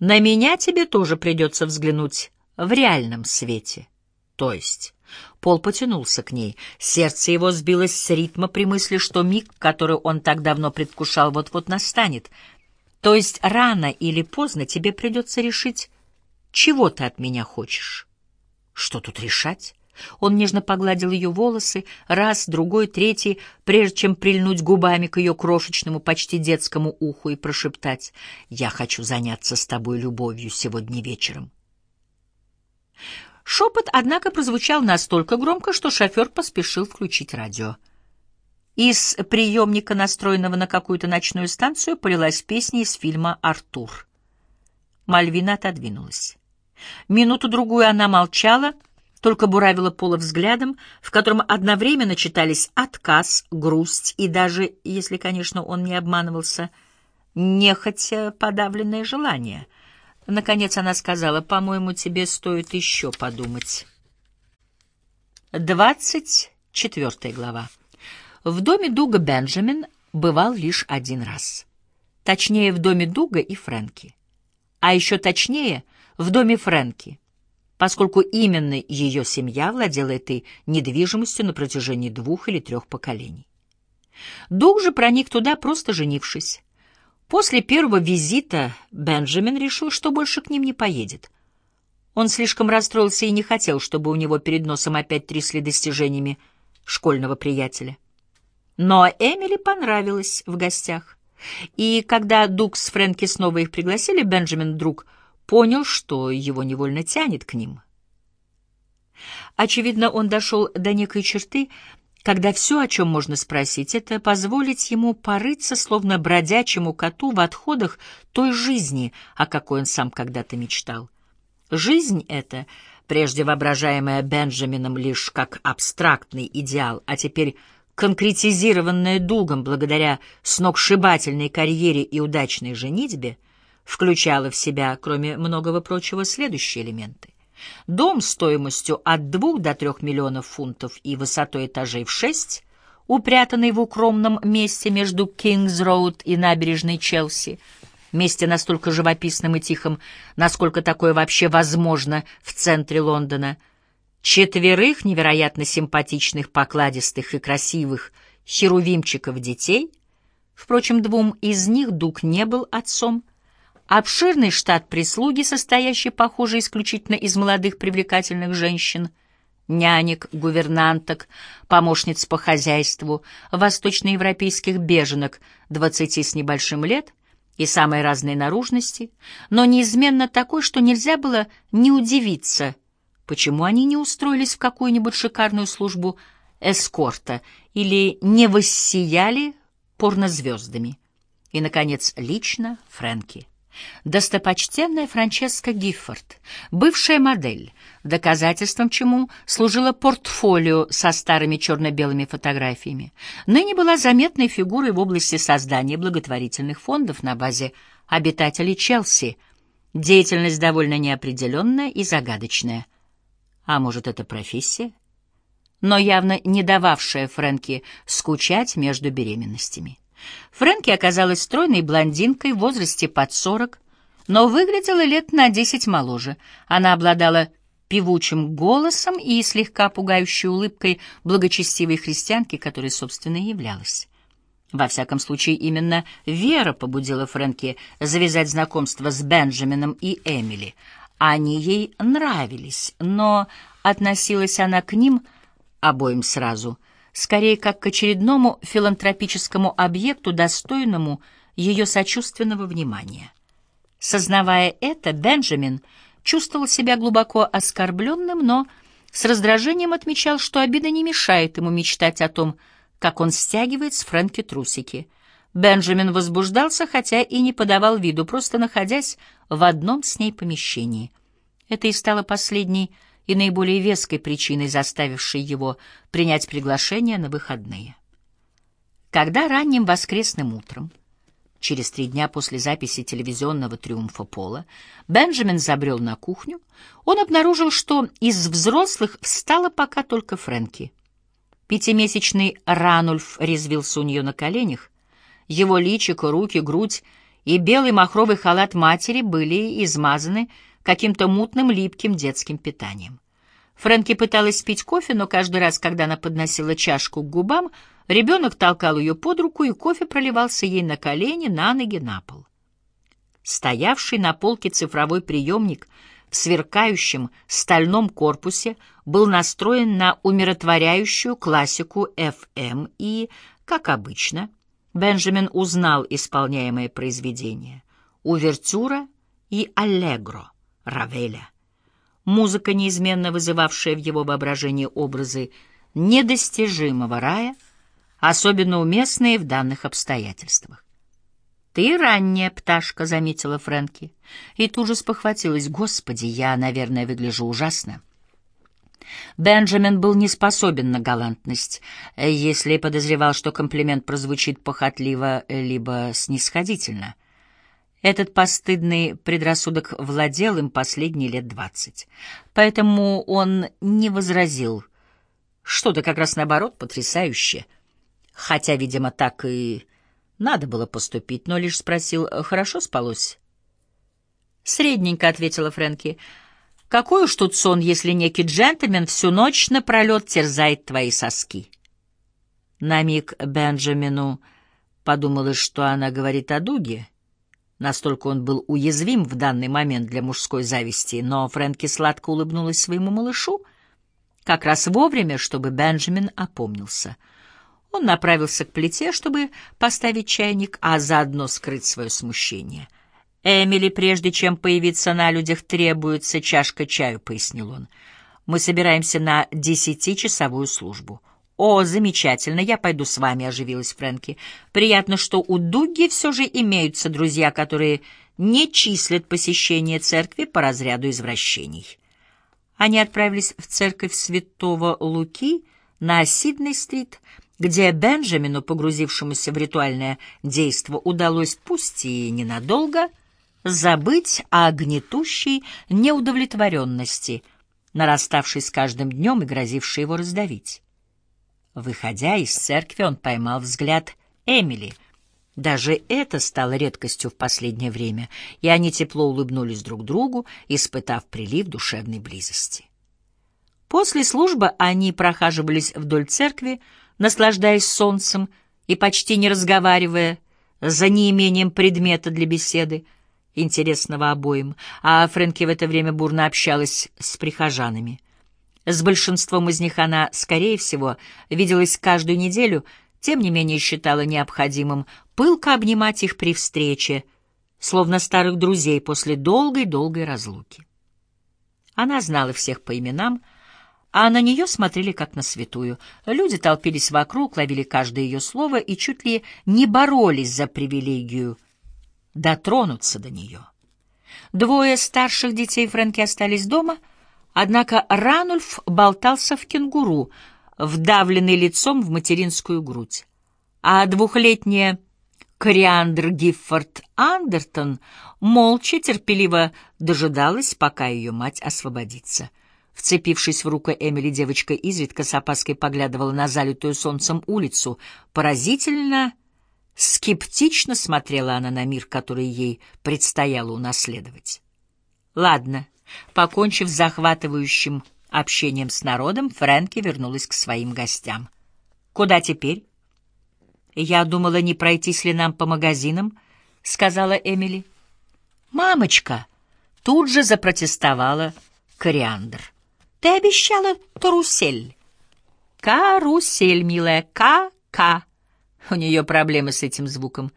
На меня тебе тоже придется взглянуть в реальном свете. То есть... Пол потянулся к ней. Сердце его сбилось с ритма при мысли, что миг, который он так давно предвкушал, вот-вот настанет. То есть рано или поздно тебе придется решить, чего ты от меня хочешь. Что тут решать? Он нежно погладил ее волосы, раз, другой, третий, прежде чем прильнуть губами к ее крошечному, почти детскому уху и прошептать «Я хочу заняться с тобой любовью сегодня вечером». Шепот, однако, прозвучал настолько громко, что шофер поспешил включить радио. Из приемника, настроенного на какую-то ночную станцию, полилась песня из фильма «Артур». Мальвина отодвинулась. Минуту-другую она молчала — только буравила Пола взглядом, в котором одновременно читались отказ, грусть и даже, если, конечно, он не обманывался, нехотя подавленное желание. Наконец она сказала, «По-моему, тебе стоит еще подумать». Двадцать четвертая глава. В доме Дуга Бенджамин бывал лишь один раз. Точнее, в доме Дуга и Фрэнки. А еще точнее, в доме Фрэнки — поскольку именно ее семья владела этой недвижимостью на протяжении двух или трех поколений. Дуг же проник туда, просто женившись. После первого визита Бенджамин решил, что больше к ним не поедет. Он слишком расстроился и не хотел, чтобы у него перед носом опять трясли достижениями школьного приятеля. Но Эмили понравилось в гостях. И когда Дуг с Фрэнки снова их пригласили, Бенджамин вдруг понял, что его невольно тянет к ним. Очевидно, он дошел до некой черты, когда все, о чем можно спросить, это позволить ему порыться, словно бродячему коту в отходах той жизни, о какой он сам когда-то мечтал. Жизнь эта, прежде воображаемая Бенджамином лишь как абстрактный идеал, а теперь конкретизированная Дугом благодаря сногсшибательной карьере и удачной женитьбе — включала в себя, кроме многого прочего, следующие элементы. Дом стоимостью от двух до трех миллионов фунтов и высотой этажей в шесть, упрятанный в укромном месте между Кингс-Роуд и набережной Челси, месте настолько живописным и тихом, насколько такое вообще возможно в центре Лондона, четверых невероятно симпатичных, покладистых и красивых херувимчиков детей, впрочем, двум из них Дуг не был отцом, Обширный штат прислуги, состоящий, похоже, исключительно из молодых привлекательных женщин, нянек, гувернанток, помощниц по хозяйству, восточноевропейских беженок, двадцати с небольшим лет и самой разной наружности, но неизменно такой, что нельзя было не удивиться, почему они не устроились в какую-нибудь шикарную службу эскорта или не воссияли порнозвездами. И, наконец, лично Фрэнки. Достопочтенная Франческа Гиффорд, бывшая модель, доказательством чему служило портфолио со старыми черно-белыми фотографиями, ныне была заметной фигурой в области создания благотворительных фондов на базе обитателей Челси. Деятельность довольно неопределенная и загадочная. А может, это профессия? Но явно не дававшая Фрэнки скучать между беременностями. Фрэнки оказалась стройной блондинкой в возрасте под сорок, но выглядела лет на десять моложе. Она обладала певучим голосом и слегка пугающей улыбкой благочестивой христианки, которой, собственно, и являлась. Во всяком случае, именно Вера побудила Фрэнки завязать знакомство с Бенджамином и Эмили. Они ей нравились, но относилась она к ним обоим сразу — скорее как к очередному филантропическому объекту, достойному ее сочувственного внимания. Сознавая это, Бенджамин чувствовал себя глубоко оскорбленным, но с раздражением отмечал, что обида не мешает ему мечтать о том, как он стягивает с Фрэнки трусики. Бенджамин возбуждался, хотя и не подавал виду, просто находясь в одном с ней помещении. Это и стало последней и наиболее веской причиной, заставившей его принять приглашение на выходные. Когда ранним воскресным утром, через три дня после записи телевизионного «Триумфа Пола», Бенджамин забрел на кухню, он обнаружил, что из взрослых встала пока только Фрэнки. Пятимесячный Ранульф резвился у нее на коленях, его личико, руки, грудь и белый махровый халат матери были измазаны каким-то мутным липким детским питанием. Фрэнки пыталась пить кофе, но каждый раз, когда она подносила чашку к губам, ребенок толкал ее под руку, и кофе проливался ей на колени, на ноги, на пол. Стоявший на полке цифровой приемник в сверкающем стальном корпусе был настроен на умиротворяющую классику FM и, как обычно, Бенджамин узнал исполняемое произведение «Увертюра» и «Аллегро» Равеля. Музыка, неизменно вызывавшая в его воображении образы недостижимого рая, особенно уместные в данных обстоятельствах. «Ты ранняя пташка», — заметила Фрэнки, и тут же спохватилась. «Господи, я, наверное, выгляжу ужасно». Бенджамин был не способен на галантность, если подозревал, что комплимент прозвучит похотливо либо снисходительно — этот постыдный предрассудок владел им последние лет двадцать. Поэтому он не возразил. Что-то как раз наоборот потрясающее. Хотя, видимо, так и надо было поступить, но лишь спросил, хорошо спалось? «Средненько», — ответила Фрэнки. «Какой уж тут сон, если некий джентльмен всю ночь напролет терзает твои соски?» На миг Бенджамину подумалось, что она говорит о Дуге, Настолько он был уязвим в данный момент для мужской зависти, но Фрэнки сладко улыбнулась своему малышу, как раз вовремя, чтобы Бенджамин опомнился. Он направился к плите, чтобы поставить чайник, а заодно скрыть свое смущение. «Эмили, прежде чем появиться на людях, требуется чашка чаю», — пояснил он. «Мы собираемся на десятичасовую службу». «О, замечательно, я пойду с вами», — оживилась Фрэнки. «Приятно, что у Дуги все же имеются друзья, которые не числят посещение церкви по разряду извращений». Они отправились в церковь святого Луки на Сидней-стрит, где Бенджамину, погрузившемуся в ритуальное действо, удалось, пусть и ненадолго, забыть о гнетущей неудовлетворенности, нараставшей с каждым днем и грозившей его раздавить. Выходя из церкви, он поймал взгляд Эмили. Даже это стало редкостью в последнее время, и они тепло улыбнулись друг другу, испытав прилив душевной близости. После службы они прохаживались вдоль церкви, наслаждаясь солнцем и почти не разговаривая, за неимением предмета для беседы, интересного обоим, а Фрэнки в это время бурно общалась с прихожанами — с большинством из них она, скорее всего, виделась каждую неделю, тем не менее считала необходимым пылко обнимать их при встрече, словно старых друзей после долгой-долгой разлуки. Она знала всех по именам, а на нее смотрели как на святую. Люди толпились вокруг, ловили каждое ее слово и чуть ли не боролись за привилегию дотронуться до нее. Двое старших детей Фрэнки остались дома — Однако Ранульф болтался в кенгуру, вдавленный лицом в материнскую грудь. А двухлетняя Кориандр Гиффорд Андертон молча, терпеливо дожидалась, пока ее мать освободится. Вцепившись в руку Эмили, девочка изредка с опаской поглядывала на залитую солнцем улицу. Поразительно скептично смотрела она на мир, который ей предстояло унаследовать. «Ладно», Покончив с захватывающим общением с народом, Фрэнки вернулась к своим гостям. «Куда теперь?» «Я думала, не пройтись ли нам по магазинам», — сказала Эмили. «Мамочка!» — тут же запротестовала Кориандр. «Ты обещала карусель». «Карусель, милая, К-К». У нее проблемы с этим звуком.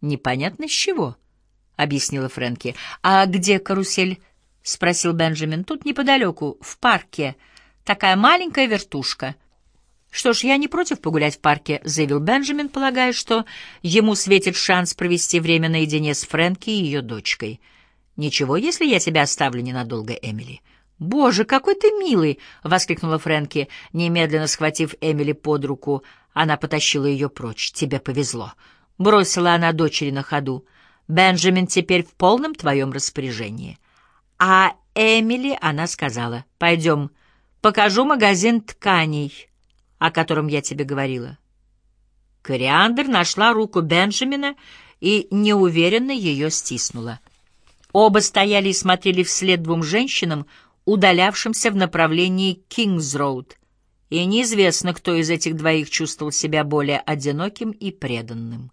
«Непонятно с чего», — объяснила Фрэнки. «А где карусель?» — спросил Бенджамин. — Тут неподалеку, в парке. Такая маленькая вертушка. — Что ж, я не против погулять в парке, — заявил Бенджамин, полагая, что ему светит шанс провести время наедине с Фрэнки и ее дочкой. — Ничего, если я тебя оставлю ненадолго, Эмили. — Боже, какой ты милый! — воскликнула Фрэнки, немедленно схватив Эмили под руку. Она потащила ее прочь. — Тебе повезло. Бросила она дочери на ходу. — Бенджамин теперь в полном твоем распоряжении. — а Эмили она сказала, «Пойдем, покажу магазин тканей, о котором я тебе говорила». Кориандр нашла руку Бенджамина и неуверенно ее стиснула. Оба стояли и смотрели вслед двум женщинам, удалявшимся в направлении Кингс-Роуд, и неизвестно, кто из этих двоих чувствовал себя более одиноким и преданным.